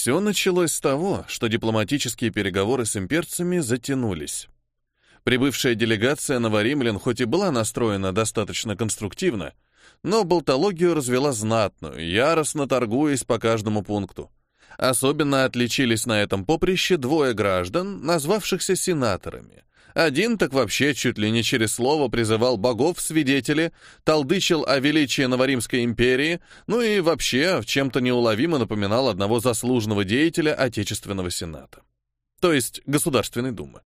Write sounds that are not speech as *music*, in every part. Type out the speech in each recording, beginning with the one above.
Все началось с того, что дипломатические переговоры с имперцами затянулись. Прибывшая делегация новоримлян хоть и была настроена достаточно конструктивно, но болтологию развела знатную, яростно торгуясь по каждому пункту. Особенно отличились на этом поприще двое граждан, назвавшихся сенаторами. Один так вообще чуть ли не через слово призывал богов в свидетели, толдычил о величии Новоримской империи, ну и вообще в чем-то неуловимо напоминал одного заслуженного деятеля Отечественного Сената. То есть Государственной Думы.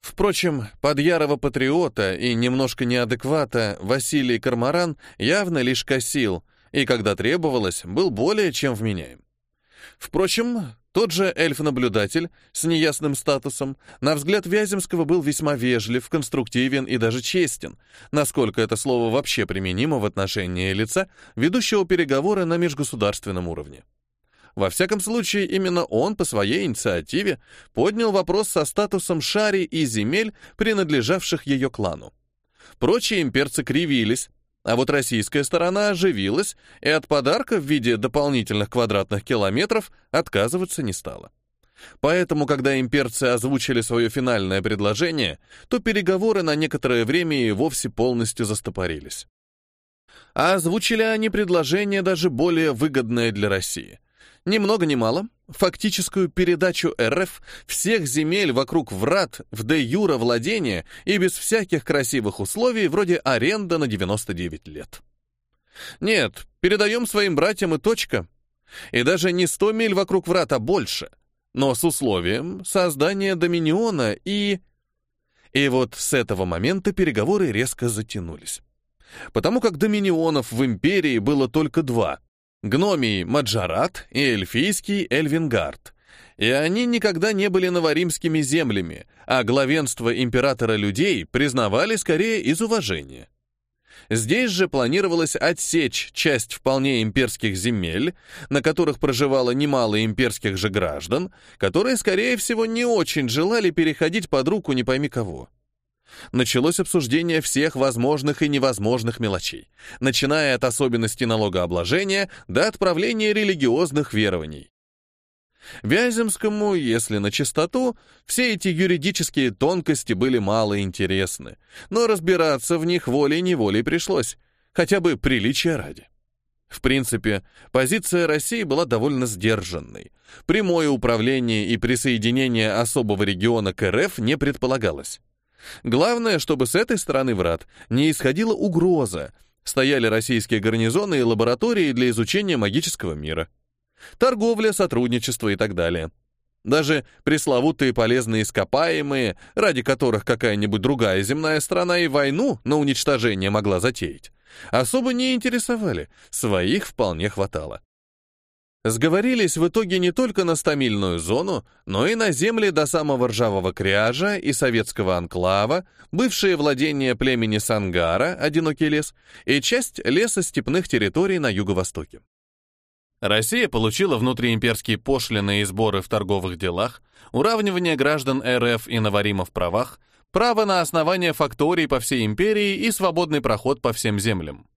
Впрочем, под ярого патриота и немножко неадеквата Василий Кармаран явно лишь косил, и когда требовалось, был более чем вменяем. Впрочем, тот же эльф-наблюдатель с неясным статусом, на взгляд Вяземского, был весьма вежлив, конструктивен и даже честен, насколько это слово вообще применимо в отношении лица, ведущего переговоры на межгосударственном уровне. Во всяком случае, именно он по своей инициативе поднял вопрос со статусом шари и земель, принадлежавших ее клану. Прочие имперцы кривились, а вот российская сторона оживилась и от подарка в виде дополнительных квадратных километров отказываться не стала. Поэтому, когда имперцы озвучили свое финальное предложение, то переговоры на некоторое время и вовсе полностью застопорились. А озвучили они предложение даже более выгодное для России. Ни много ни мало, фактическую передачу РФ всех земель вокруг врат в де-юра владения и без всяких красивых условий, вроде аренда на 99 лет. Нет, передаем своим братьям и точка. И даже не 100 миль вокруг врат, а больше. Но с условием создания доминиона и... И вот с этого момента переговоры резко затянулись. Потому как доминионов в империи было только два — гномий Маджарат и эльфийский Эльвингард. И они никогда не были новоримскими землями, а главенство императора людей признавали скорее из уважения. Здесь же планировалось отсечь часть вполне имперских земель, на которых проживало немало имперских же граждан, которые, скорее всего, не очень желали переходить под руку не пойми кого. Началось обсуждение всех возможных и невозможных мелочей, начиная от особенностей налогообложения до отправления религиозных верований. Вяземскому, если на чистоту, все эти юридические тонкости были мало интересны, но разбираться в них волей-неволей пришлось, хотя бы приличия ради. В принципе, позиция России была довольно сдержанной. Прямое управление и присоединение особого региона к РФ не предполагалось. Главное, чтобы с этой стороны врат не исходила угроза. Стояли российские гарнизоны и лаборатории для изучения магического мира. Торговля, сотрудничество и так далее. Даже пресловутые полезные ископаемые, ради которых какая-нибудь другая земная страна и войну на уничтожение могла затеять, особо не интересовали, своих вполне хватало. Сговорились в итоге не только на стамильную зону, но и на земли до самого Ржавого Кряжа и Советского Анклава, бывшие владения племени Сангара, одинокий лес, и часть леса степных территорий на юго-востоке. Россия получила внутриимперские пошлины и сборы в торговых делах, уравнивание граждан РФ и Наварима в правах, право на основание факторий по всей империи и свободный проход по всем землям.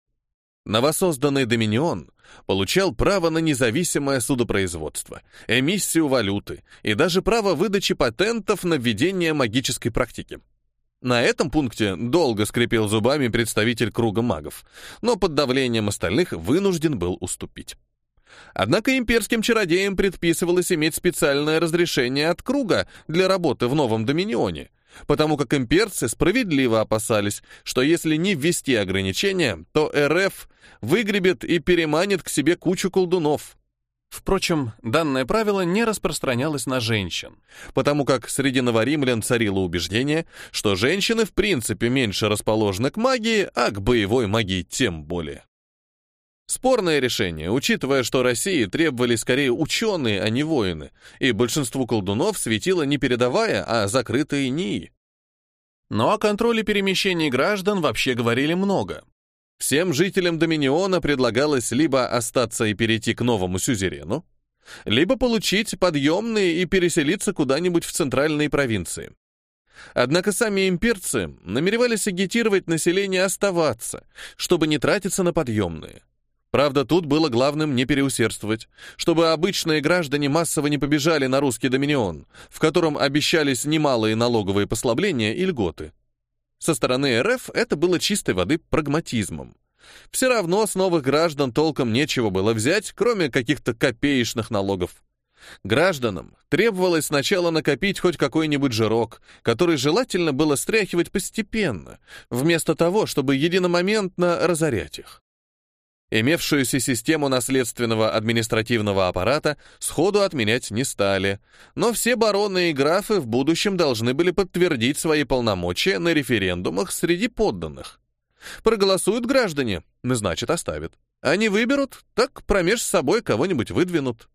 Новосозданный Доминион получал право на независимое судопроизводство, эмиссию валюты и даже право выдачи патентов на введение магической практики. На этом пункте долго скрипел зубами представитель круга магов, но под давлением остальных вынужден был уступить. Однако имперским чародеям предписывалось иметь специальное разрешение от круга для работы в новом доминионе, потому как имперцы справедливо опасались, что если не ввести ограничения, то РФ выгребет и переманит к себе кучу колдунов. Впрочем, данное правило не распространялось на женщин, потому как среди новоримлян царило убеждение, что женщины в принципе меньше расположены к магии, а к боевой магии тем более. Спорное решение, учитывая, что России требовали скорее ученые, а не воины, и большинству колдунов светило не передовая, а закрытые НИИ. Но о контроле перемещений граждан вообще говорили много. Всем жителям Доминиона предлагалось либо остаться и перейти к новому сюзерену, либо получить подъемные и переселиться куда-нибудь в центральные провинции. Однако сами имперцы намеревались агитировать население оставаться, чтобы не тратиться на подъемные. Правда, тут было главным не переусердствовать, чтобы обычные граждане массово не побежали на русский доминион, в котором обещались немалые налоговые послабления и льготы. Со стороны РФ это было чистой воды прагматизмом. Все равно с новых граждан толком нечего было взять, кроме каких-то копеечных налогов. Гражданам требовалось сначала накопить хоть какой-нибудь жирок, который желательно было стряхивать постепенно, вместо того, чтобы единомоментно разорять их. Имевшуюся систему наследственного административного аппарата сходу отменять не стали, но все бароны и графы в будущем должны были подтвердить свои полномочия на референдумах среди подданных. Проголосуют граждане, значит, оставят. Они выберут, так промеж собой кого-нибудь выдвинут.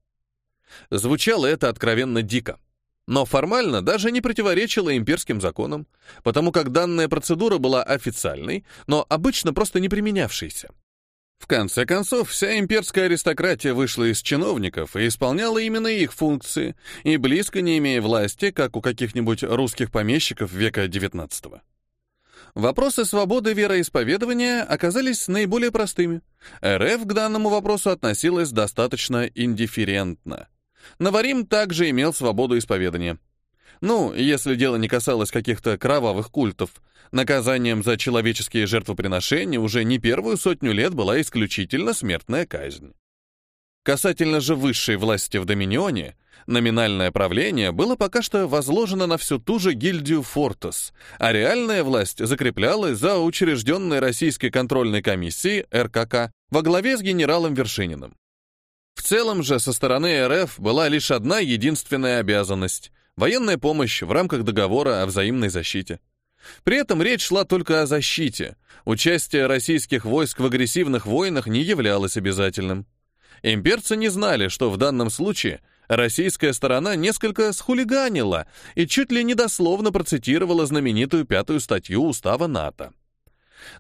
Звучало это откровенно дико. Но формально даже не противоречило имперским законам, потому как данная процедура была официальной, но обычно просто не применявшейся. В конце концов, вся имперская аристократия вышла из чиновников и исполняла именно их функции, и близко не имея власти, как у каких-нибудь русских помещиков века XIX. Вопросы свободы вероисповедования оказались наиболее простыми. РФ к данному вопросу относилась достаточно индифферентно. Наварим также имел свободу исповедания. Ну, если дело не касалось каких-то кровавых культов, наказанием за человеческие жертвоприношения уже не первую сотню лет была исключительно смертная казнь. Касательно же высшей власти в Доминионе, номинальное правление было пока что возложено на всю ту же гильдию Фортес, а реальная власть закреплялась за учрежденной Российской контрольной комиссией РКК во главе с генералом Вершининым. В целом же со стороны РФ была лишь одна единственная обязанность — военная помощь в рамках договора о взаимной защите. При этом речь шла только о защите. Участие российских войск в агрессивных войнах не являлось обязательным. Имперцы не знали, что в данном случае российская сторона несколько схулиганила и чуть ли не дословно процитировала знаменитую пятую статью Устава НАТО.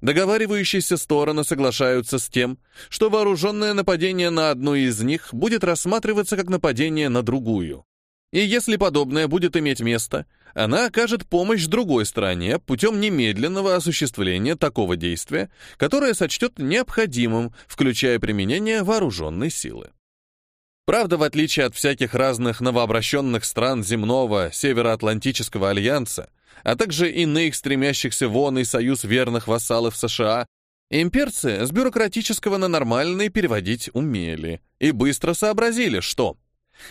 Договаривающиеся стороны соглашаются с тем, что вооруженное нападение на одну из них будет рассматриваться как нападение на другую. И если подобное будет иметь место, она окажет помощь другой стороне путем немедленного осуществления такого действия, которое сочтет необходимым, включая применение вооруженной силы. Правда, в отличие от всяких разных новообращенных стран земного Североатлантического альянса, а также иных стремящихся вон и союз верных вассалов США, имперцы с бюрократического на нормальный переводить умели и быстро сообразили, что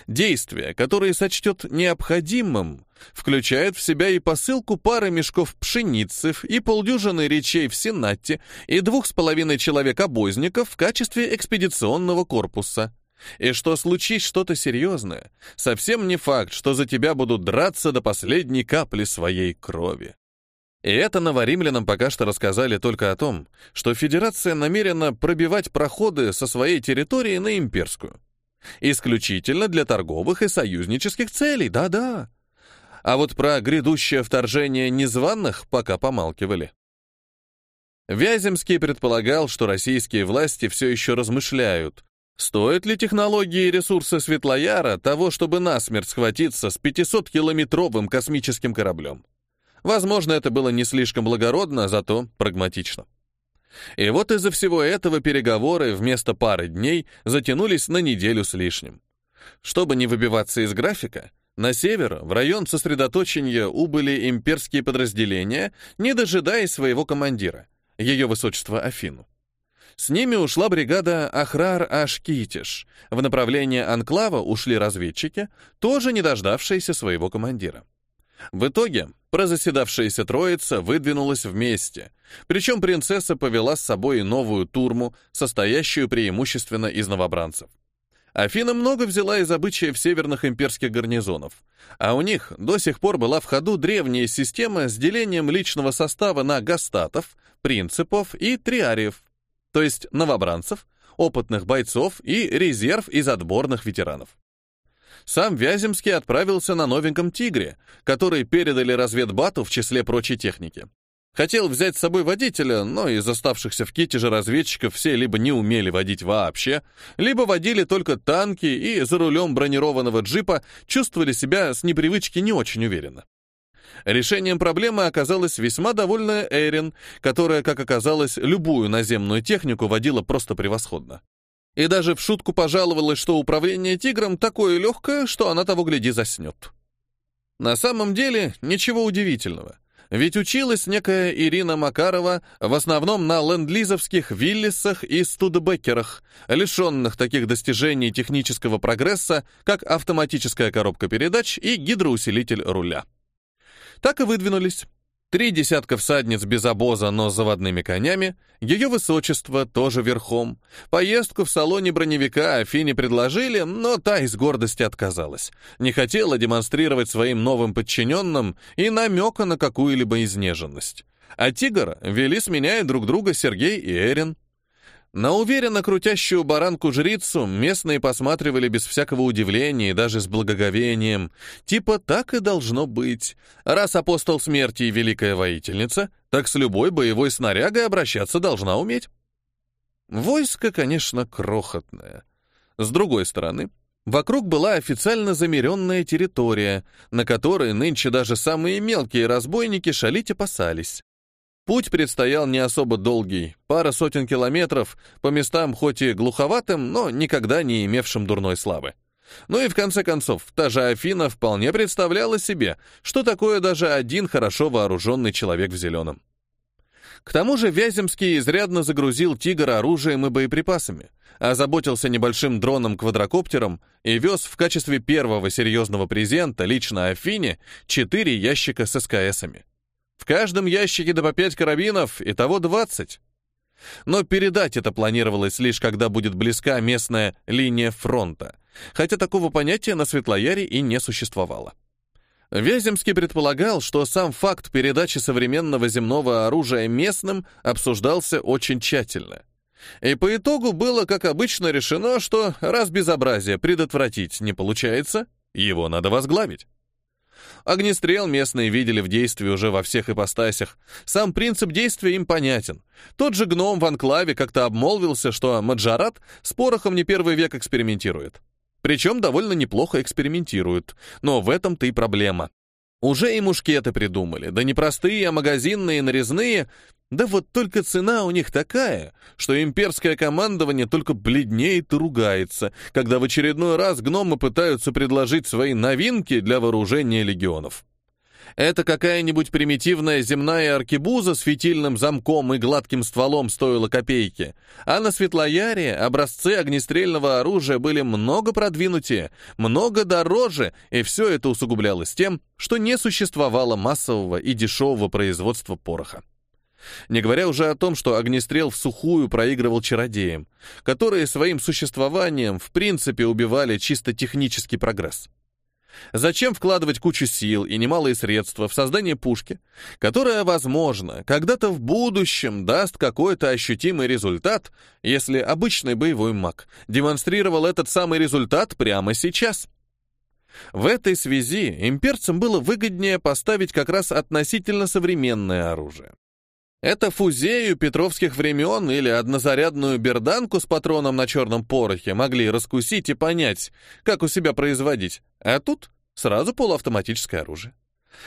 действие, которое сочтет необходимым, включает в себя и посылку пары мешков пшеницы и полдюжины речей в Сенате и двух с половиной человек-обозников в качестве экспедиционного корпуса. И что случись что-то серьезное, совсем не факт, что за тебя будут драться до последней капли своей крови. И это новоримлянам пока что рассказали только о том, что Федерация намерена пробивать проходы со своей территории на имперскую. Исключительно для торговых и союзнических целей, да-да. А вот про грядущее вторжение незваных пока помалкивали. Вяземский предполагал, что российские власти все еще размышляют, стоит ли технологии и ресурсы Светлояра того, чтобы насмерть схватиться с 500-километровым космическим кораблем. Возможно, это было не слишком благородно, зато прагматично. И вот из-за всего этого переговоры вместо пары дней затянулись на неделю с лишним. Чтобы не выбиваться из графика, на север, в район сосредоточения, убыли имперские подразделения, не дожидаясь своего командира, ее высочество Афину. С ними ушла бригада Ахрар-Ашкитиш. В направлении Анклава ушли разведчики, тоже не дождавшиеся своего командира. В итоге прозаседавшаяся троица выдвинулась вместе, причем принцесса повела с собой новую турму, состоящую преимущественно из новобранцев. Афина много взяла из обычаев северных имперских гарнизонов, а у них до сих пор была в ходу древняя система с делением личного состава на гастатов, принципов и триариев, то есть новобранцев, опытных бойцов и резерв из отборных ветеранов. Сам Вяземский отправился на новеньком «Тигре», который передали разведбату в числе прочей техники. Хотел взять с собой водителя, но из оставшихся в Китеже разведчиков все либо не умели водить вообще, либо водили только танки и за рулем бронированного джипа чувствовали себя с непривычки не очень уверенно. Решением проблемы оказалась весьма довольная Эрин, которая, как оказалось, любую наземную технику водила просто превосходно. И даже в шутку пожаловалась, что управление тигром такое легкое, что она того гляди заснет. На самом деле, ничего удивительного. Ведь училась некая Ирина Макарова в основном на ленд-лизовских Виллисах и Студебеккерах, лишенных таких достижений технического прогресса, как автоматическая коробка передач и гидроусилитель руля. Так и выдвинулись. Три десятка всадниц без обоза, но с заводными конями, ее высочество тоже верхом. Поездку в салоне броневика Афине предложили, но та из гордости отказалась. Не хотела демонстрировать своим новым подчиненным и намека на какую-либо изнеженность. А тигр вели, сменяя друг друга Сергей и Эрин. На уверенно крутящую баранку-жрицу местные посматривали без всякого удивления и даже с благоговением. Типа так и должно быть. Раз апостол смерти и великая воительница, так с любой боевой снарягой обращаться должна уметь. Войско, конечно, крохотное. С другой стороны, вокруг была официально замеренная территория, на которой нынче даже самые мелкие разбойники шалить опасались. Путь предстоял не особо долгий, пара сотен километров, по местам хоть и глуховатым, но никогда не имевшим дурной славы. Ну и в конце концов, та же Афина вполне представляла себе, что такое даже один хорошо вооруженный человек в зеленом. К тому же Вяземский изрядно загрузил «Тигр» оружием и боеприпасами, озаботился небольшим дроном-квадрокоптером и вез в качестве первого серьезного презента лично Афине четыре ящика с СКСами. В каждом ящике до по пять карабинов, и того двадцать. Но передать это планировалось лишь когда будет близка местная линия фронта, хотя такого понятия на Светлояре и не существовало. Вяземский предполагал, что сам факт передачи современного земного оружия местным обсуждался очень тщательно. И по итогу было, как обычно, решено, что раз безобразие предотвратить не получается, его надо возглавить. Огнестрел местные видели в действии уже во всех ипостасях. Сам принцип действия им понятен. Тот же гном в анклаве как-то обмолвился, что Маджарат с порохом не первый век экспериментирует. Причем довольно неплохо экспериментирует. Но в этом-то и проблема. Уже и мушкеты придумали, да не простые, а магазинные, нарезные, да вот только цена у них такая, что имперское командование только бледнеет и ругается, когда в очередной раз гномы пытаются предложить свои новинки для вооружения легионов. Это какая-нибудь примитивная земная аркебуза с фитильным замком и гладким стволом стоила копейки, а на Светлояре образцы огнестрельного оружия были много продвинутее, много дороже, и все это усугублялось тем, что не существовало массового и дешевого производства пороха. Не говоря уже о том, что огнестрел в сухую проигрывал чародеям, которые своим существованием в принципе убивали чисто технический прогресс. Зачем вкладывать кучу сил и немалые средства в создание пушки, которая, возможно, когда-то в будущем даст какой-то ощутимый результат, если обычный боевой маг демонстрировал этот самый результат прямо сейчас? В этой связи имперцам было выгоднее поставить как раз относительно современное оружие. Это фузею петровских времен или однозарядную берданку с патроном на черном порохе могли раскусить и понять, как у себя производить. А тут сразу полуавтоматическое оружие.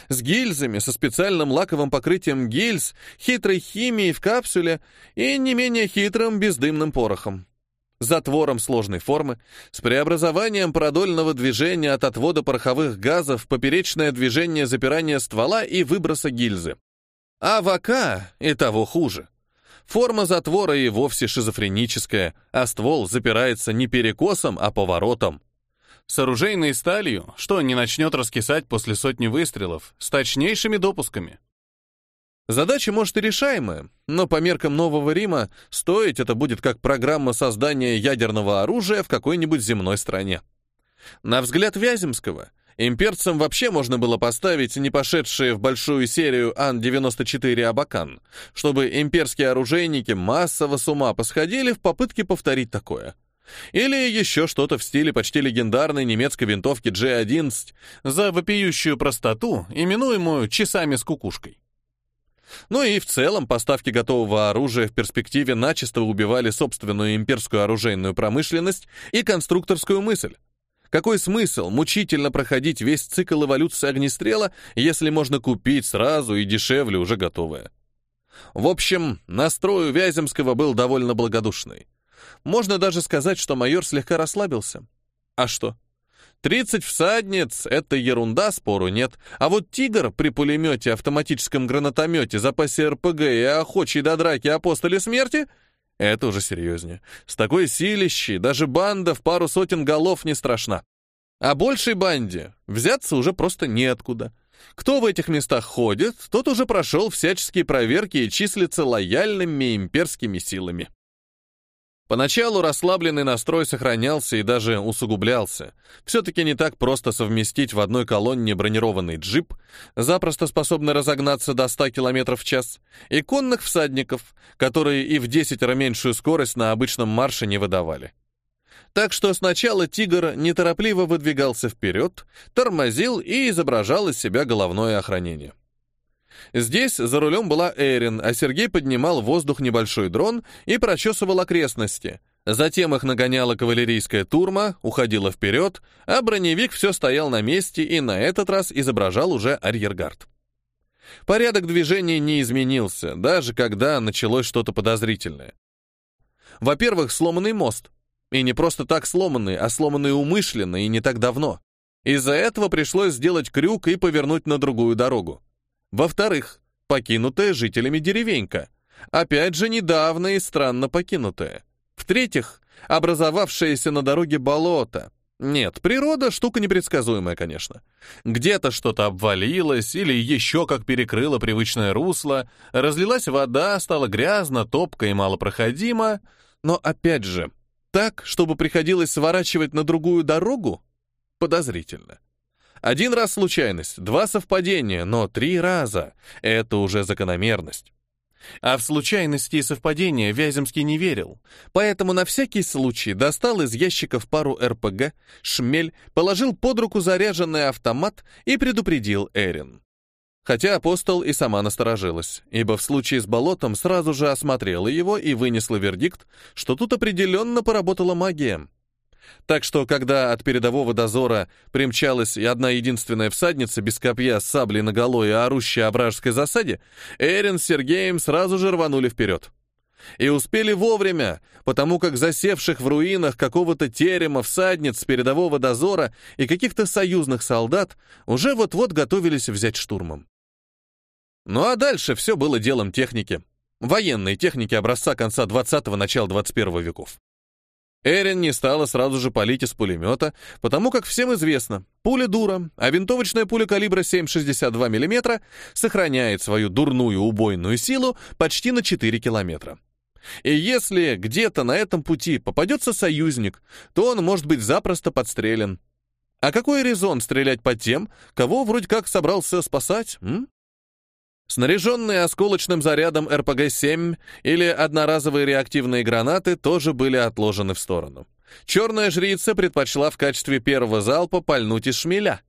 С гильзами, со специальным лаковым покрытием гильз, хитрой химией в капсуле и не менее хитрым бездымным порохом. Затвором сложной формы, с преобразованием продольного движения от отвода пороховых газов в поперечное движение запирания ствола и выброса гильзы. А ВК и того хуже. Форма затвора и вовсе шизофреническая, а ствол запирается не перекосом, а поворотом. С оружейной сталью, что не начнет раскисать после сотни выстрелов, с точнейшими допусками. Задача, может, и решаемая, но по меркам Нового Рима стоить это будет как программа создания ядерного оружия в какой-нибудь земной стране. На взгляд Вяземского — Имперцам вообще можно было поставить не пошедшие в большую серию Ан-94 Абакан, чтобы имперские оружейники массово с ума посходили в попытке повторить такое. Или еще что-то в стиле почти легендарной немецкой винтовки G11 за вопиющую простоту, именуемую «часами с кукушкой». Ну и в целом поставки готового оружия в перспективе начисто убивали собственную имперскую оружейную промышленность и конструкторскую мысль. Какой смысл мучительно проходить весь цикл эволюции огнестрела, если можно купить сразу и дешевле уже готовое? В общем, настрой у Вяземского был довольно благодушный. Можно даже сказать, что майор слегка расслабился. А что? 30 всадниц — это ерунда, спору нет. А вот «Тигр» при пулемете, автоматическом гранатомете, запасе РПГ и охочей до драки апостоле смерти — это уже серьезнее. С такой силищей даже банда в пару сотен голов не страшна. А большей банде взяться уже просто неоткуда. Кто в этих местах ходит, тот уже прошел всяческие проверки и числится лояльными имперскими силами. Поначалу расслабленный настрой сохранялся и даже усугублялся. Все-таки не так просто совместить в одной колонне бронированный джип, запросто способный разогнаться до 100 км в час, и конных всадников, которые и в 10 меньшую скорость на обычном марше не выдавали. Так что сначала «Тигр» неторопливо выдвигался вперед, тормозил и изображал из себя головное охранение. Здесь за рулем была Эрин, а Сергей поднимал в воздух небольшой дрон и прочесывал окрестности. Затем их нагоняла кавалерийская турма, уходила вперед, а броневик все стоял на месте и на этот раз изображал уже арьергард. Порядок движения не изменился, даже когда началось что-то подозрительное. Во-первых, сломанный мост. И не просто так сломанный, а сломанный умышленно и не так давно. Из-за этого пришлось сделать крюк и повернуть на другую дорогу. Во-вторых, покинутая жителями деревенька. Опять же, недавно и странно покинутая. В-третьих, образовавшееся на дороге болото. Нет, природа — штука непредсказуемая, конечно. Где-то что-то обвалилось или еще как перекрыло привычное русло, разлилась вода, стало грязно, топко и малопроходимо. Но опять же, так, чтобы приходилось сворачивать на другую дорогу? Подозрительно. Один раз случайность, два совпадения, но три раза — это уже закономерность. А в случайности и совпадения Вяземский не верил, поэтому на всякий случай достал из ящиков пару РПГ, шмель, положил под руку заряженный автомат и предупредил Эрин. Хотя апостол и сама насторожилась, ибо в случае с болотом сразу же осмотрела его и вынесла вердикт, что тут определенно поработала магия. Так что, когда от передового дозора примчалась и одна единственная всадница без копья с саблей наголо и орущая о вражеской засаде, Эрин с Сергеем сразу же рванули вперед. И успели вовремя, потому как засевших в руинах какого-то терема всадниц с передового дозора и каких-то союзных солдат уже вот-вот готовились взять штурмом. Ну а дальше все было делом техники. Военной техники образца конца 20-го, начала 21 веков. Эрин не стала сразу же палить из пулемета, потому как всем известно, пуля дура, а винтовочная пуля калибра 7,62 мм сохраняет свою дурную убойную силу почти на 4 километра. И если где-то на этом пути попадется союзник, то он может быть запросто подстрелен. А какой резон стрелять по тем, кого вроде как собрался спасать, м? Снаряженные осколочным зарядом РПГ-7 или одноразовые реактивные гранаты тоже были отложены в сторону. Черная жрица предпочла в качестве первого залпа пальнуть из шмеля.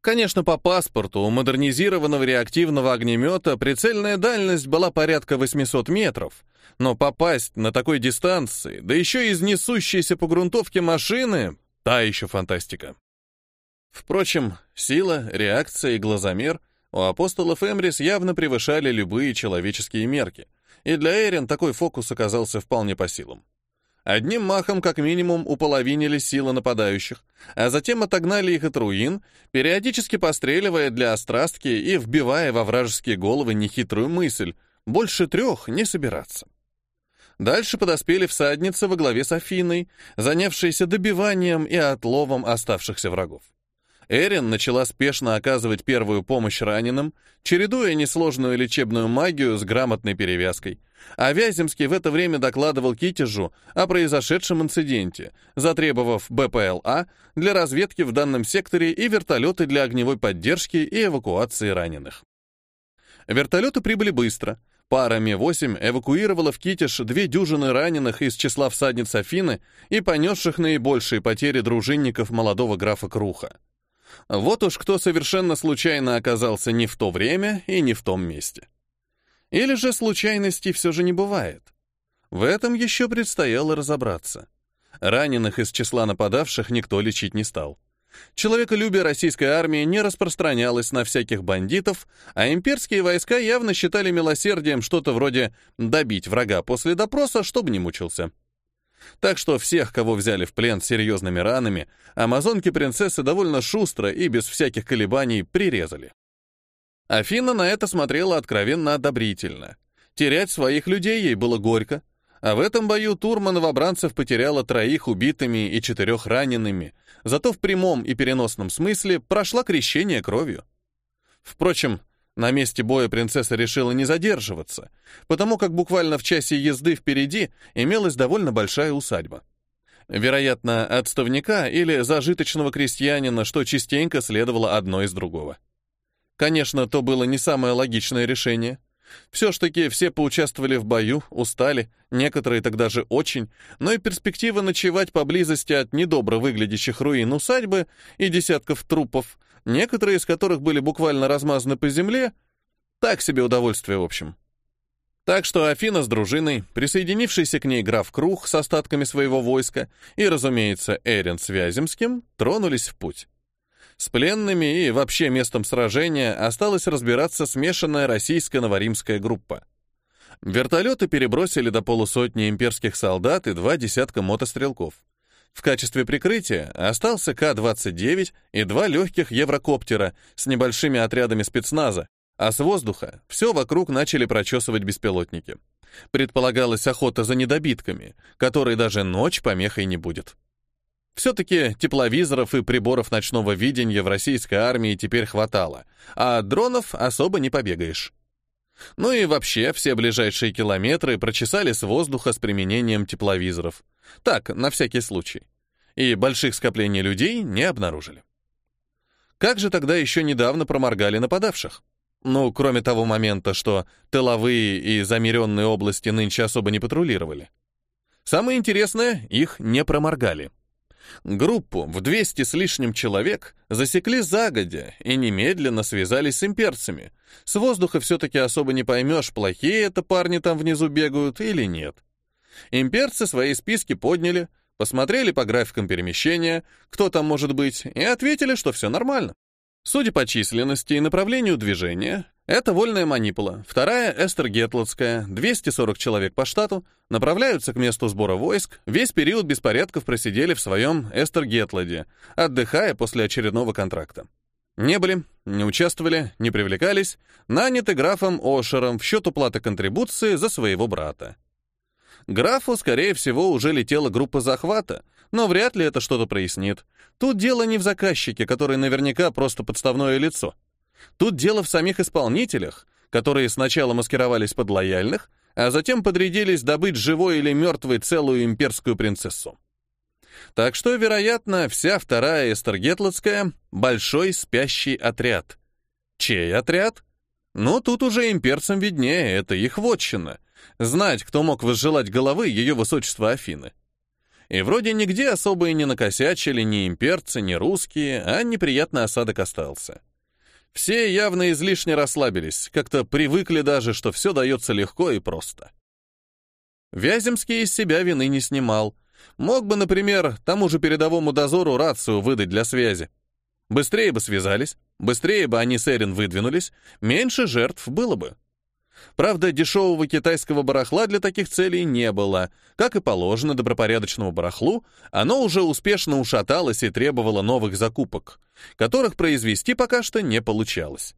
Конечно, по паспорту у модернизированного реактивного огнемета прицельная дальность была порядка 800 метров, но попасть на такой дистанции, да еще из несущейся по грунтовке машины, та еще фантастика. Впрочем, сила, реакция и глазомер у апостолов Эмрис явно превышали любые человеческие мерки, и для Эрин такой фокус оказался вполне по силам. Одним махом, как минимум, уполовинили силы нападающих, а затем отогнали их от руин, периодически постреливая для острастки и вбивая во вражеские головы нехитрую мысль «больше трех не собираться». Дальше подоспели всадницы во главе с Афиной, занявшиеся добиванием и отловом оставшихся врагов. Эрин начала спешно оказывать первую помощь раненым, чередуя несложную лечебную магию с грамотной перевязкой. А Вяземский в это время докладывал Китежу о произошедшем инциденте, затребовав БПЛА для разведки в данном секторе и вертолеты для огневой поддержки и эвакуации раненых. Вертолеты прибыли быстро. Пара Ми-8 эвакуировала в Китеж две дюжины раненых из числа всадниц Афины и понесших наибольшие потери дружинников молодого графа Круха. Вот уж кто совершенно случайно оказался не в то время и не в том месте. Или же случайностей все же не бывает. В этом еще предстояло разобраться. Раненых из числа нападавших никто лечить не стал. Человеколюбие российской армии не распространялось на всяких бандитов, а имперские войска явно считали милосердием что-то вроде «добить врага после допроса, чтобы не мучился». Так что всех, кого взяли в плен с серьезными ранами, амазонки-принцессы довольно шустро и без всяких колебаний прирезали. Афина на это смотрела откровенно одобрительно. Терять своих людей ей было горько, а в этом бою Турма новобранцев потеряла троих убитыми и четырех ранеными, зато в прямом и переносном смысле прошла крещение кровью. Впрочем, на месте боя принцесса решила не задерживаться, потому как буквально в часе езды впереди имелась довольно большая усадьба. Вероятно, отставника или зажиточного крестьянина, что частенько следовало одно из другого. Конечно, то было не самое логичное решение. Все ж таки все поучаствовали в бою, устали, некоторые тогда же очень, но и перспектива ночевать поблизости от недобро выглядящих руин усадьбы и десятков трупов некоторые из которых были буквально размазаны по земле, так себе удовольствие в общем. Так что Афина с дружиной, присоединившийся к ней граф Крух с остатками своего войска и, разумеется, Эрин с Вяземским, тронулись в путь. С пленными и вообще местом сражения осталась разбираться смешанная российско-новоримская группа. Вертолеты перебросили до полусотни имперских солдат и два десятка мотострелков. В качестве прикрытия остался К-29 и два легких еврокоптера с небольшими отрядами спецназа, а с воздуха все вокруг начали прочесывать беспилотники. Предполагалась охота за недобитками, которой даже ночь помехой не будет. Все-таки тепловизоров и приборов ночного видения в российской армии теперь хватало, а дронов особо не побегаешь. Ну и вообще, все ближайшие километры прочесали с воздуха с применением тепловизоров. Так, на всякий случай. И больших скоплений людей не обнаружили. Как же тогда еще недавно проморгали нападавших? Ну, кроме того момента, что тыловые и замеренные области нынче особо не патрулировали. Самое интересное, их не проморгали. Группу в 200 с лишним человек засекли загодя и немедленно связались с имперцами. С воздуха все-таки особо не поймешь, плохие это парни там внизу бегают или нет. Имперцы свои списки подняли, посмотрели по графикам перемещения, кто там может быть, и ответили, что все нормально. Судя по численности и направлению движения, это вольная манипула. Вторая, Эстер Гетландская, 240 человек по штату, направляются к месту сбора войск, весь период беспорядков просидели в своем Эстер Гетладе, отдыхая после очередного контракта. Не были, не участвовали, не привлекались, наняты графом Ошером в счет уплаты контрибуции за своего брата. Графу, скорее всего, уже летела группа захвата, но вряд ли это что-то прояснит. Тут дело не в заказчике, который наверняка просто подставное лицо. Тут дело в самих исполнителях, которые сначала маскировались под лояльных, а затем подрядились добыть живой или мертвой целую имперскую принцессу. Так что, вероятно, вся вторая Эстергетландская — большой спящий отряд. Чей отряд? Ну, тут уже имперцам виднее, это их вотчина. Знать, кто мог возжелать головы ее высочества Афины. И вроде нигде особо и не накосячили ни имперцы, ни русские, а неприятный осадок остался. Все явно излишне расслабились, как-то привыкли даже, что все дается легко и просто. Вяземский из себя вины не снимал. Мог бы, например, тому же передовому дозору рацию выдать для связи. Быстрее бы связались, быстрее бы они с Эрин выдвинулись, меньше жертв было бы. Правда, дешевого китайского барахла для таких целей не было. Как и положено добропорядочному барахлу, оно уже успешно ушаталось и требовало новых закупок, которых произвести пока что не получалось.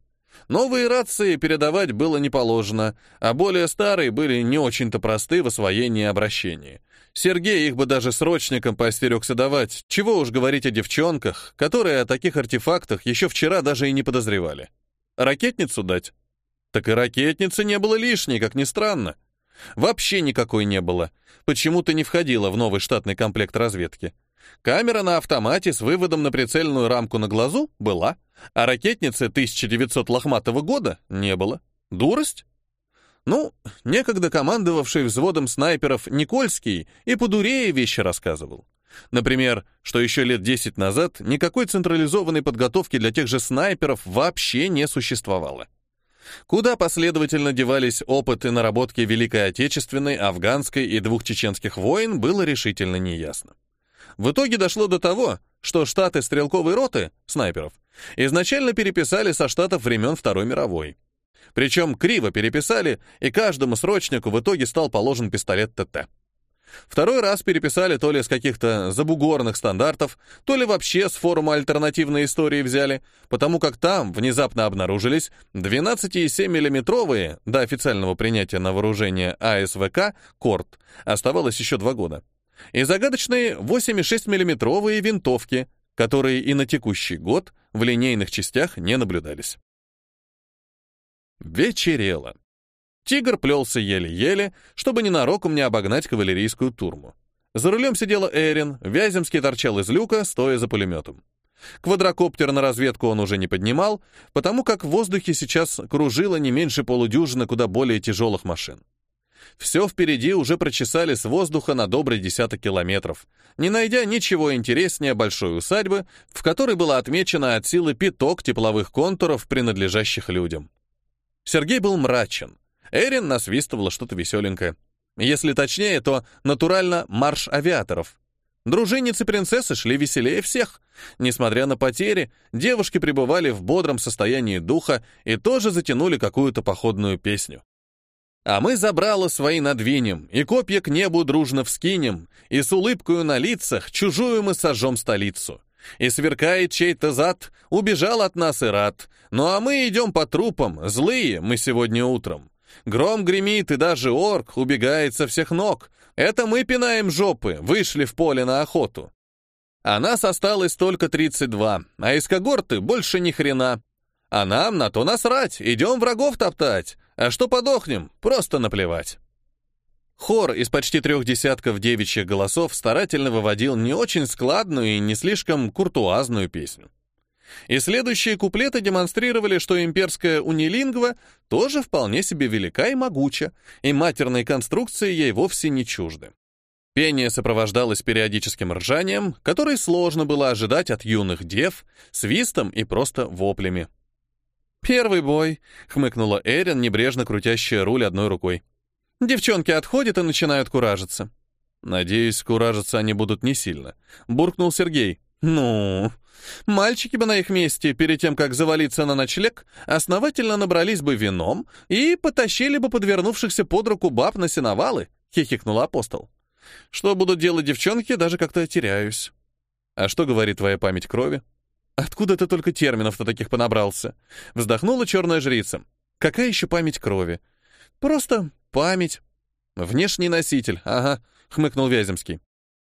Новые рации передавать было не положено, а более старые были не очень-то просты в освоении и. Сергей их бы даже срочникам поостерегся давать, чего уж говорить о девчонках, которые о таких артефактах еще вчера даже и не подозревали. Ракетницу дать? Так и ракетницы не было лишней, как ни странно. Вообще никакой не было. Почему-то не входила в новый штатный комплект разведки. Камера на автомате с выводом на прицельную рамку на глазу была, а ракетницы 1900 лохматого года не было. Дурость? Ну, некогда командовавший взводом снайперов Никольский и по дурее вещи рассказывал. Например, что еще лет 10 назад никакой централизованной подготовки для тех же снайперов вообще не существовало. Куда последовательно девались опыт и наработки Великой Отечественной, Афганской и двух чеченских войн, было решительно неясно. В итоге дошло до того, что штаты стрелковой роты, снайперов, изначально переписали со штатов времен Второй мировой. Причем криво переписали, и каждому срочнику в итоге стал положен пистолет ТТ. Второй раз переписали то ли с каких-то забугорных стандартов, то ли вообще с форума альтернативной истории взяли, потому как там внезапно обнаружились 12,7 миллиметровые до официального принятия на вооружение АСВК «Корт» оставалось еще два года, и загадочные 8,6 миллиметровые винтовки, которые и на текущий год в линейных частях не наблюдались. Вечерело. Тигр плелся еле-еле, чтобы ненароком не обогнать кавалерийскую турму. За рулем сидела Эрин, Вяземский торчал из люка, стоя за пулеметом. Квадрокоптер на разведку он уже не поднимал, потому как в воздухе сейчас кружило не меньше полудюжины куда более тяжелых машин. Все впереди уже прочесали с воздуха на добрый десяток километров, не найдя ничего интереснее большой усадьбы, в которой было отмечено от силы пяток тепловых контуров, принадлежащих людям. Сергей был мрачен. Эрин насвистывала что-то веселенькое. Если точнее, то натурально марш авиаторов. Дружинницы принцессы шли веселее всех. Несмотря на потери, девушки пребывали в бодром состоянии духа и тоже затянули какую-то походную песню. А мы забрало свои надвинем, и копья к небу дружно вскинем, и с улыбкою на лицах чужую мы сожжем столицу. И сверкает чей-то зад, убежал от нас и рад. Ну а мы идем по трупам, злые мы сегодня утром. Гром гремит, и даже орк убегает со всех ног. Это мы пинаем жопы, вышли в поле на охоту. А нас осталось только 32, а из когорты больше ни хрена. А нам на то насрать, идем врагов топтать. А что подохнем, просто наплевать. Хор из почти трех десятков девичьих голосов старательно выводил не очень складную и не слишком куртуазную песню. И следующие куплеты демонстрировали, что имперская унилингва тоже вполне себе велика и могуча, и матерной конструкции ей вовсе не чужды. Пение сопровождалось периодическим ржанием, которое сложно было ожидать от юных дев, свистом и просто воплями. «Первый бой», — хмыкнула Эрин, небрежно крутящая руль одной рукой. Девчонки отходят и начинают куражиться. Надеюсь, куражиться они будут не сильно. Буркнул Сергей. Ну, мальчики бы на их месте, перед тем, как завалиться на ночлег, основательно набрались бы вином и потащили бы подвернувшихся под руку баб на сеновалы, хихикнул апостол. Что будут делать девчонки, даже как-то теряюсь. А что говорит твоя память крови? Откуда ты только терминов-то таких понабрался? Вздохнула черная жрица. Какая еще память крови? Просто Память. Внешний носитель, ага, хмыкнул Вяземский.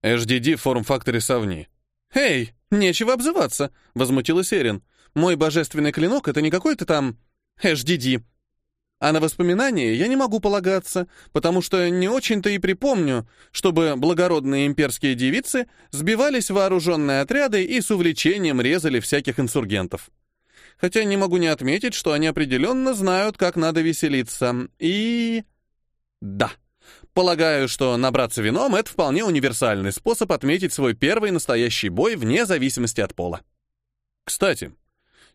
HDD форм-факторе совни. «Эй, нечего обзываться!» — возмутилась Эрин. «Мой божественный клинок — это не какой-то там HDD. А на воспоминания я не могу полагаться, потому что не очень-то и припомню, чтобы благородные имперские девицы сбивались в вооруженные отряды и с увлечением резали всяких инсургентов. Хотя не могу не отметить, что они определенно знают, как надо веселиться. И... Да. Полагаю, что набраться вином — это вполне универсальный способ отметить свой первый настоящий бой вне зависимости от пола. «Кстати,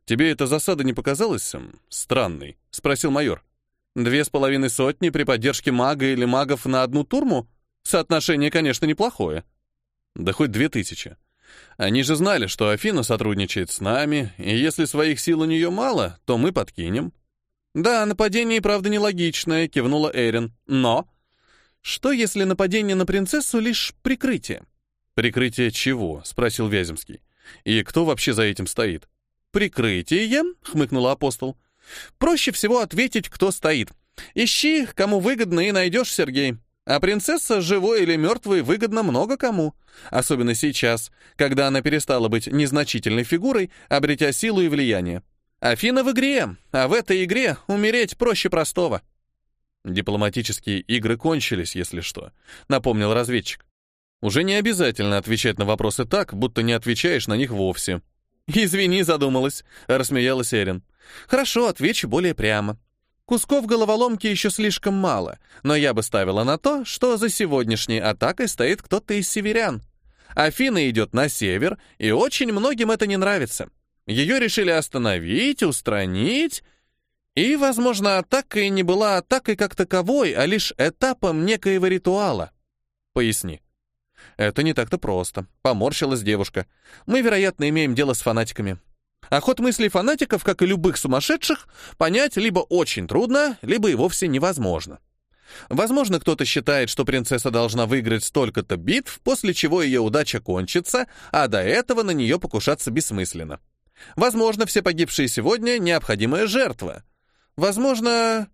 тебе эта засада не показалась эм, странной?» — спросил майор. «Две с половиной сотни при поддержке мага или магов на одну турму? Соотношение, конечно, неплохое». «Да хоть две тысячи. Они же знали, что Афина сотрудничает с нами, и если своих сил у нее мало, то мы подкинем. «Да, нападение, правда, нелогичное», — кивнула Эрин. «Но...» «Что, если нападение на принцессу — лишь прикрытие?» «Прикрытие чего?» — спросил Вяземский. «И кто вообще за этим стоит?» «Прикрытие?» — хмыкнула апостол. «Проще всего ответить, кто стоит. Ищи, кому выгодно, и найдешь, Сергей. А принцесса, живой или мертвой, выгодно много кому. Особенно сейчас, когда она перестала быть незначительной фигурой, обретя силу и влияние. Афина в игре, а в этой игре умереть проще простого. Дипломатические игры кончились, если что, напомнил разведчик. Уже не обязательно отвечать на вопросы так, будто не отвечаешь на них вовсе. *laughs* «Извини, задумалась», — рассмеялась Эрин. «Хорошо, отвечу более прямо. Кусков головоломки еще слишком мало, но я бы ставила на то, что за сегодняшней атакой стоит кто-то из северян. Афина идет на север, и очень многим это не нравится. Ее решили остановить, устранить, и, возможно, атака и не была атакой как таковой, а лишь этапом некоего ритуала. Поясни. Это не так-то просто. Поморщилась девушка. Мы, вероятно, имеем дело с фанатиками. А ход мыслей фанатиков, как и любых сумасшедших, понять либо очень трудно, либо и вовсе невозможно. Возможно, кто-то считает, что принцесса должна выиграть столько-то битв, после чего ее удача кончится, а до этого на нее покушаться бессмысленно. Возможно, все погибшие сегодня — необходимая жертва. Возможно...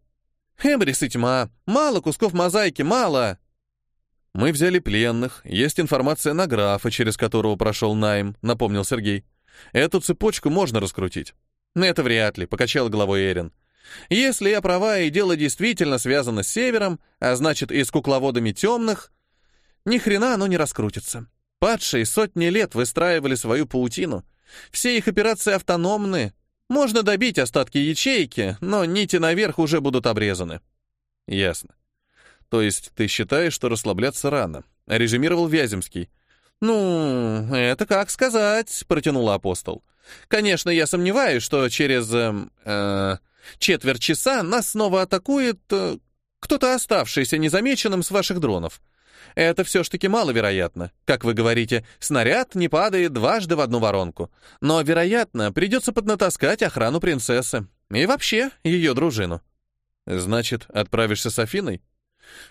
Эмбрис и тьма. Мало кусков мозаики, мало. Мы взяли пленных, есть информация на графа, через которого прошел найм, напомнил Сергей. Эту цепочку можно раскрутить. Это вряд ли, покачал головой Эрин. Если я права, и дело действительно связано с севером, а значит и с кукловодами темных, ни хрена оно не раскрутится. Падшие сотни лет выстраивали свою паутину. Все их операции автономны. Можно добить остатки ячейки, но нити наверх уже будут обрезаны. Ясно. То есть ты считаешь, что расслабляться рано? Резюмировал Вяземский. Ну, это как сказать, протянул апостол. Конечно, я сомневаюсь, что через... Э, э, Четверть часа нас снова атакует э, кто-то оставшийся незамеченным с ваших дронов. Это все ж таки маловероятно. Как вы говорите, снаряд не падает дважды в одну воронку. Но, вероятно, придется поднатаскать охрану принцессы. И вообще, ее дружину. Значит, отправишься с Афиной?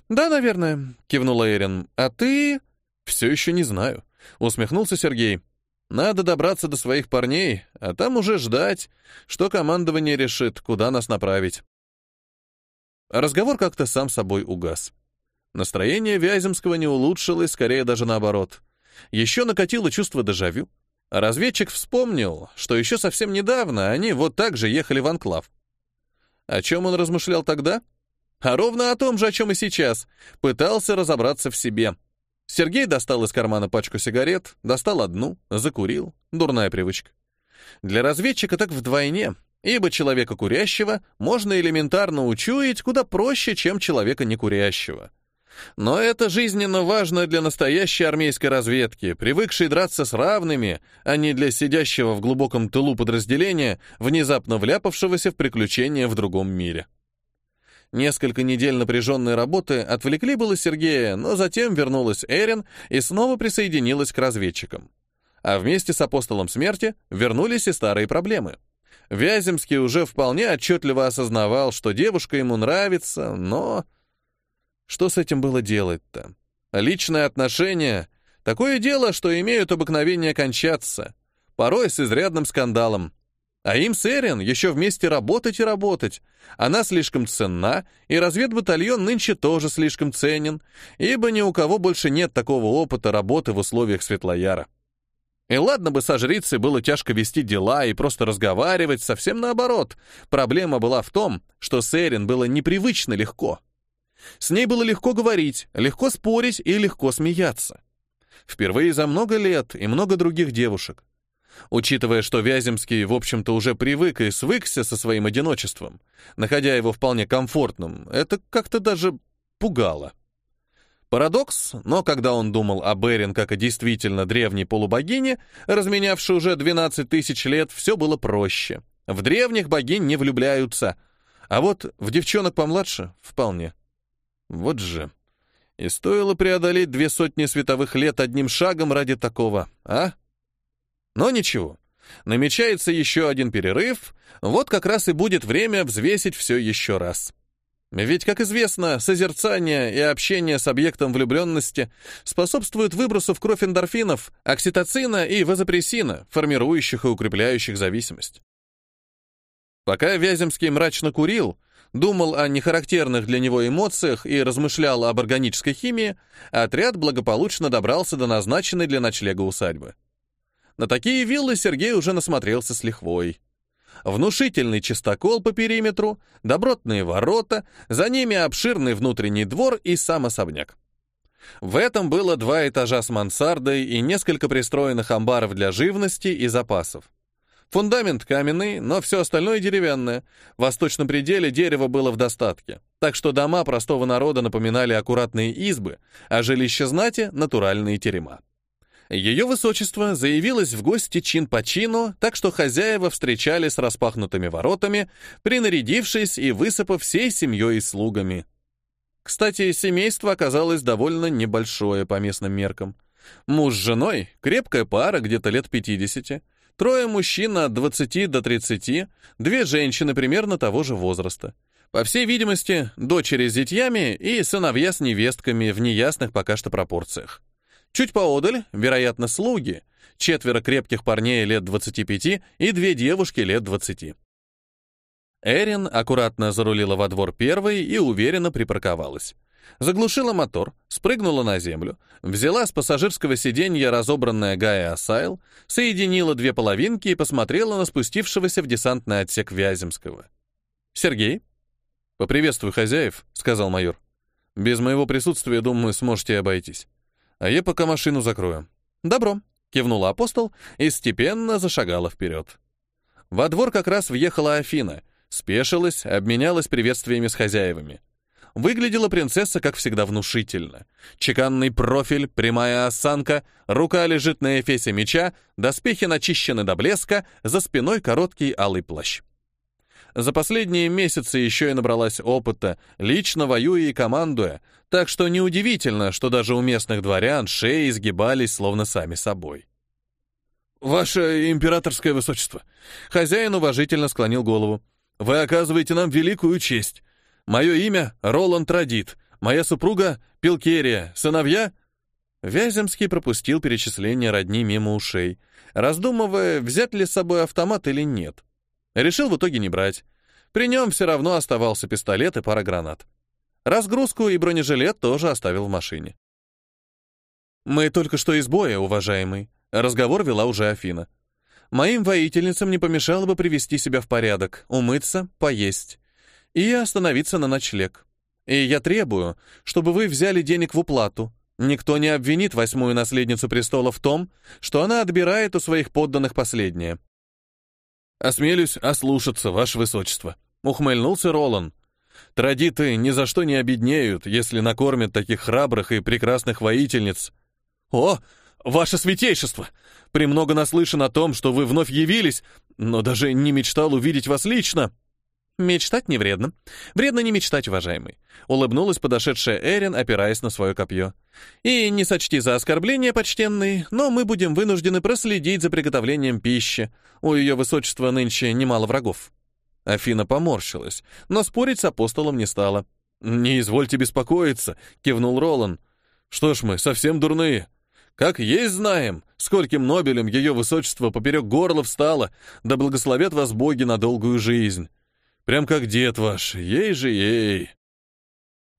Да, наверное, кивнула Эрин. А ты... Все еще не знаю. Усмехнулся Сергей. Надо добраться до своих парней, а там уже ждать, что командование решит, куда нас направить. Разговор как-то сам собой угас. Настроение Вяземского не улучшилось, скорее даже наоборот. Еще накатило чувство дежавю. Разведчик вспомнил, что еще совсем недавно они вот так же ехали в Анклав. О чем он размышлял тогда? А ровно о том же, о чем и сейчас. Пытался разобраться в себе — Сергей достал из кармана пачку сигарет, достал одну, закурил. Дурная привычка. Для разведчика так вдвойне, ибо человека курящего можно элементарно учуять куда проще, чем человека некурящего. Но это жизненно важно для настоящей армейской разведки, привыкшей драться с равными, а не для сидящего в глубоком тылу подразделения, внезапно вляпавшегося в приключения в другом мире. Несколько недель напряженной работы отвлекли было Сергея, но затем вернулась Эрин и снова присоединилась к разведчикам. А вместе с апостолом смерти вернулись и старые проблемы. Вяземский уже вполне отчетливо осознавал, что девушка ему нравится, но... Что с этим было делать-то? Личные отношения — такое дело, что имеют обыкновение кончаться, порой с изрядным скандалом. А им с Эрин еще вместе работать и работать. Она слишком ценна, и разведбатальон нынче тоже слишком ценен, ибо ни у кого больше нет такого опыта работы в условиях Светлояра. И ладно бы со жрицей было тяжко вести дела и просто разговаривать, совсем наоборот. Проблема была в том, что с Эрин было непривычно легко. С ней было легко говорить, легко спорить и легко смеяться. Впервые за много лет и много других девушек. Учитывая, что Вяземский, в общем-то, уже привык и свыкся со своим одиночеством, находя его вполне комфортным, это как-то даже пугало. Парадокс, но когда он думал о Берин как о действительно древней полубогине, разменявшей уже 12 тысяч лет, все было проще. В древних богинь не влюбляются, а вот в девчонок помладше — вполне. Вот же. И стоило преодолеть две сотни световых лет одним шагом ради такого, а? Но ничего. Намечается еще один перерыв, вот как раз и будет время взвесить все еще раз. Ведь, как известно, созерцание и общение с объектом влюбленности способствуют выбросу в кровь эндорфинов, окситоцина и вазопрессина, формирующих и укрепляющих зависимость. Пока Вяземский мрачно курил, думал о нехарактерных для него эмоциях и размышлял об органической химии, отряд благополучно добрался до назначенной для ночлега усадьбы. На такие виллы Сергей уже насмотрелся с лихвой. Внушительный чистокол по периметру, добротные ворота, за ними обширный внутренний двор и сам особняк. В этом было два этажа с мансардой и несколько пристроенных амбаров для живности и запасов. Фундамент каменный, но все остальное деревянное. В восточном пределе дерево было в достатке. Так что дома простого народа напоминали аккуратные избы, а жилища знати — натуральные терема. Ее высочество заявилось в гости чин по чину, так что хозяева встречали с распахнутыми воротами, принарядившись и высыпав всей семьей и слугами. Кстати, семейство оказалось довольно небольшое по местным меркам. Муж с женой, крепкая пара, где-то лет 50, трое мужчин от 20 до 30, две женщины примерно того же возраста. По всей видимости, дочери с зятьями и сыновья с невестками в неясных пока что пропорциях. Чуть поодаль, вероятно, слуги, четверо крепких парней лет 25 и две девушки лет 20. Эрин аккуратно зарулила во двор первой и уверенно припарковалась. Заглушила мотор, спрыгнула на землю, взяла с пассажирского сиденья разобранное Гая Асайл, соединила две половинки и посмотрела на спустившегося в десантный отсек Вяземского. «Сергей?» «Поприветствую хозяев», — сказал майор. «Без моего присутствия, думаю, сможете обойтись. А я пока машину закрою». «Добро», — кивнула апостол и степенно зашагала вперед. Во двор как раз въехала Афина, спешилась, обменялась приветствиями с хозяевами. Выглядела принцесса, как всегда, внушительно. Чеканный профиль, прямая осанка, рука лежит на эфесе меча, доспехи начищены до блеска, за спиной короткий алый плащ. За последние месяцы еще и набралась опыта, лично воюя и командуя, так что неудивительно, что даже у местных дворян шеи изгибались словно сами собой. «Ваше императорское высочество!» Хозяин уважительно склонил голову. «Вы оказываете нам великую честь. Мое имя — Роланд Радит, моя супруга — Пилкерия, сыновья...» Вяземский пропустил перечисление родни мимо ушей, раздумывая, взять ли с собой автомат или нет. Решил в итоге не брать. При нем все равно оставался пистолет и пара гранат. Разгрузку и бронежилет тоже оставил в машине. «Мы только что из боя, уважаемый», — разговор вела уже Афина. «Моим воительницам не помешало бы привести себя в порядок, умыться, поесть и остановиться на ночлег. И я требую, чтобы вы взяли денег в уплату. Никто не обвинит восьмую наследницу престола в том, что она отбирает у своих подданных последнее. «Осмелюсь ослушаться, ваше высочество», — ухмыльнулся Ролан. «Традиты ни за что не обеднеют, если накормят таких храбрых и прекрасных воительниц». «О, ваше святейшество! Премного наслышан о том, что вы вновь явились, но даже не мечтал увидеть вас лично». «Мечтать не вредно. Вредно не мечтать, уважаемый», — улыбнулась подошедшая Эрин, опираясь на свое копье. «И не сочти за оскорбление, почтенный, но мы будем вынуждены проследить за приготовлением пищи. У ее высочества нынче немало врагов». Афина поморщилась, но спорить с апостолом не стала. «Не извольте беспокоиться», — кивнул Ролан. «Что ж мы, совсем дурные. Как есть знаем, скольким Нобелем ее высочество поперек горла встало, да благословят вас боги на долгую жизнь». Прям как дед ваш, ей же ей.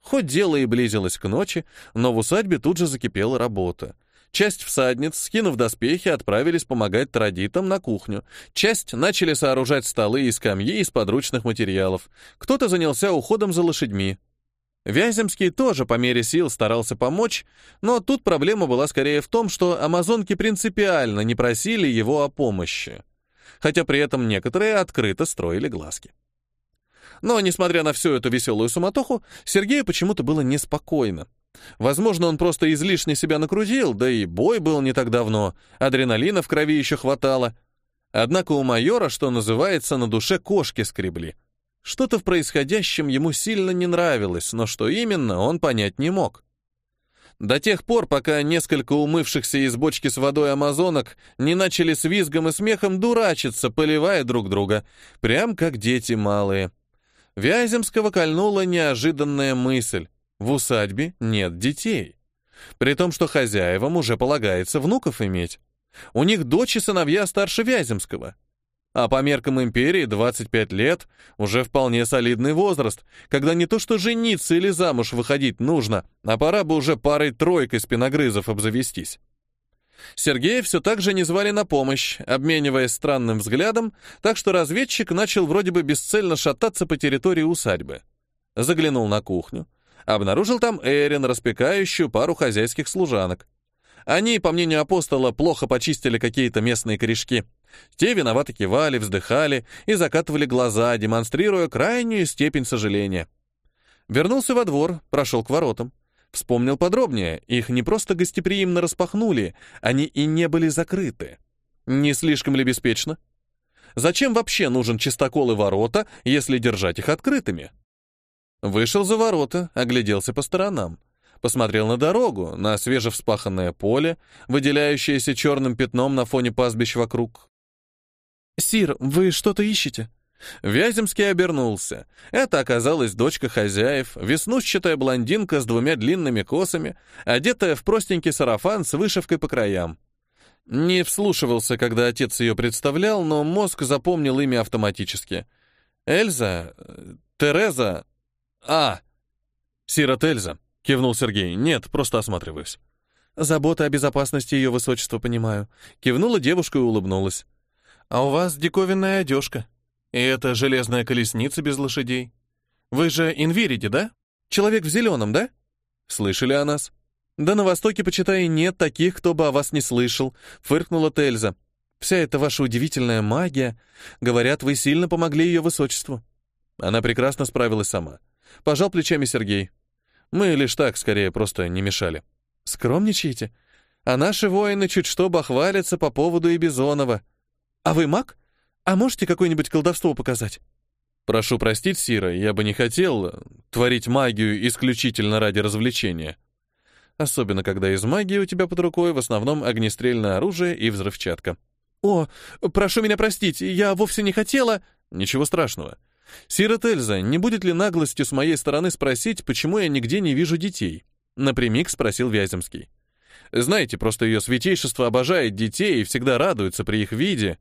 Хоть дело и близилось к ночи, но в усадьбе тут же закипела работа. Часть всадниц, скинув доспехи, отправились помогать традитам на кухню. Часть начали сооружать столы и скамьи из подручных материалов. Кто-то занялся уходом за лошадьми. Вяземский тоже по мере сил старался помочь, но тут проблема была скорее в том, что амазонки принципиально не просили его о помощи, хотя при этом некоторые открыто строили глазки. Но, несмотря на всю эту веселую суматоху, Сергею почему-то было неспокойно. Возможно, он просто излишне себя накрутил, да и бой был не так давно, адреналина в крови еще хватало. Однако у майора, что называется, на душе кошки скребли. Что-то в происходящем ему сильно не нравилось, но что именно, он понять не мог. До тех пор, пока несколько умывшихся из бочки с водой амазонок не начали с визгом и смехом дурачиться, поливая друг друга, прям как дети малые. Вяземского кольнула неожиданная мысль. В усадьбе нет детей. При том, что хозяевам уже полагается внуков иметь. У них дочь и сыновья старше Вяземского. А по меркам империи 25 лет — уже вполне солидный возраст, когда не то что жениться или замуж выходить нужно, а пора бы уже парой-тройкой спиногрызов обзавестись. Сергея все так же не звали на помощь, обмениваясь странным взглядом, так что разведчик начал вроде бы бесцельно шататься по территории усадьбы. Заглянул на кухню. Обнаружил там Эрин, распекающую пару хозяйских служанок. Они, по мнению апостола, плохо почистили какие-то местные корешки. Те виновато кивали, вздыхали и закатывали глаза, демонстрируя крайнюю степень сожаления. Вернулся во двор, прошел к воротам. Вспомнил подробнее, их не просто гостеприимно распахнули, они и не были закрыты. Не слишком ли беспечно? Зачем вообще нужен чистокол и ворота, если держать их открытыми? Вышел за ворота, огляделся по сторонам. Посмотрел на дорогу, на свежевспаханное поле, выделяющееся черным пятном на фоне пастбищ вокруг. «Сир, вы что-то ищете?» Вяземский обернулся. Это оказалась дочка хозяев, веснушчатая блондинка с двумя длинными косами, одетая в простенький сарафан с вышивкой по краям. Не вслушивался, когда отец ее представлял, но мозг запомнил имя автоматически. Эльза? Тереза? А! Сирот Эльза, кивнул Сергей. Нет, просто осматриваюсь. Забота о безопасности ее высочества понимаю. Кивнула девушка и улыбнулась. А у вас диковинная одежка. И это железная колесница без лошадей. Вы же инверите, да? Человек в зеленом, да? Слышали о нас? Да на Востоке, почитай, нет таких, кто бы о вас не слышал, фыркнула Тельза. Вся эта ваша удивительная магия. Говорят, вы сильно помогли ее высочеству. Она прекрасно справилась сама. Пожал плечами Сергей. Мы лишь так, скорее, просто не мешали. Скромничаете? А наши воины чуть что бахвалятся по поводу и Бизонова. А вы маг? А можете какое-нибудь колдовство показать? Прошу простить, Сира, я бы не хотел творить магию исключительно ради развлечения. Особенно, когда из магии у тебя под рукой в основном огнестрельное оружие и взрывчатка. «О, прошу меня простить, я вовсе не хотела...» «Ничего страшного. Сира Тельза, не будет ли наглостью с моей стороны спросить, почему я нигде не вижу детей?» Напрямик спросил Вяземский. «Знаете, просто ее святейшество обожает детей и всегда радуется при их виде».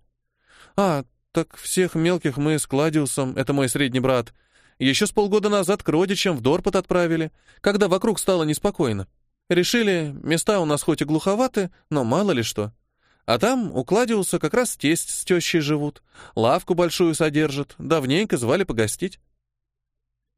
«А, так всех мелких мы с Кладиусом, это мой средний брат, еще с полгода назад к родичам в Дорпот отправили, когда вокруг стало неспокойно. Решили, места у нас хоть и глуховаты, но мало ли что. А там у Кладиуса как раз тесть с тещей живут, лавку большую содержат, давненько звали погостить».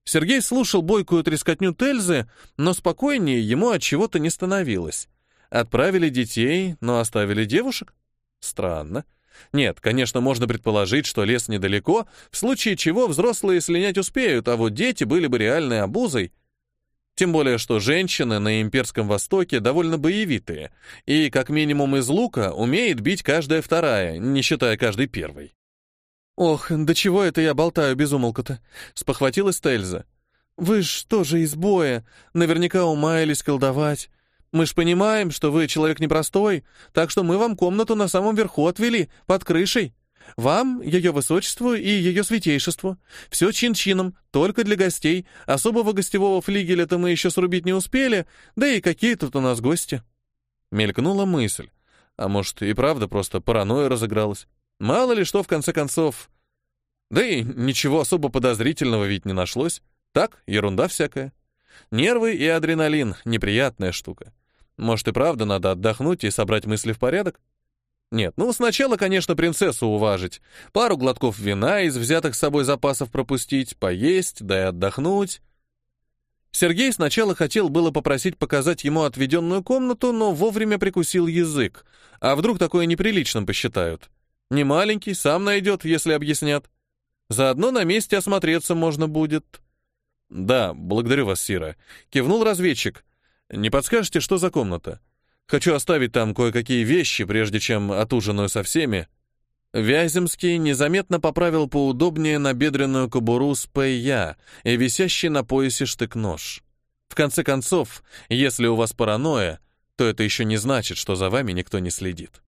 Сергей слушал бойкую трескотню Тельзы, но спокойнее ему от чего-то не становилось. Отправили детей, но оставили девушек? Странно. Нет, конечно, можно предположить, что лес недалеко, в случае чего взрослые слинять успеют, а вот дети были бы реальной обузой. Тем более, что женщины на имперском Востоке довольно боевитые, и как минимум из лука умеет бить каждая вторая, не считая каждой первой. «Ох, да чего это я болтаю без умолка-то?» — спохватилась Тельза. «Вы ж тоже из боя, наверняка умаялись колдовать. Мы ж понимаем, что вы человек непростой, так что мы вам комнату на самом верху отвели, под крышей. Вам, ее высочеству и ее святейшеству. Все чин-чином, только для гостей. Особого гостевого флигеля-то мы еще срубить не успели, да и какие тут у нас гости». Мелькнула мысль. А может, и правда просто паранойя разыгралась. Мало ли что, в конце концов. Да и ничего особо подозрительного ведь не нашлось. Так, ерунда всякая. Нервы и адреналин — неприятная штука. Может, и правда надо отдохнуть и собрать мысли в порядок? Нет, ну сначала, конечно, принцессу уважить, пару глотков вина из взятых с собой запасов пропустить, поесть, да и отдохнуть. Сергей сначала хотел было попросить показать ему отведенную комнату, но вовремя прикусил язык. А вдруг такое неприличным посчитают? Не маленький, сам найдет, если объяснят. Заодно на месте осмотреться можно будет. Да, благодарю вас, Сира. Кивнул разведчик. Не подскажете, что за комната? Хочу оставить там кое-какие вещи, прежде чем отужинаю со всеми». Вяземский незаметно поправил поудобнее набедренную кобуру с ПЯ и висящий на поясе штык-нож. В конце концов, если у вас паранойя, то это еще не значит, что за вами никто не следит.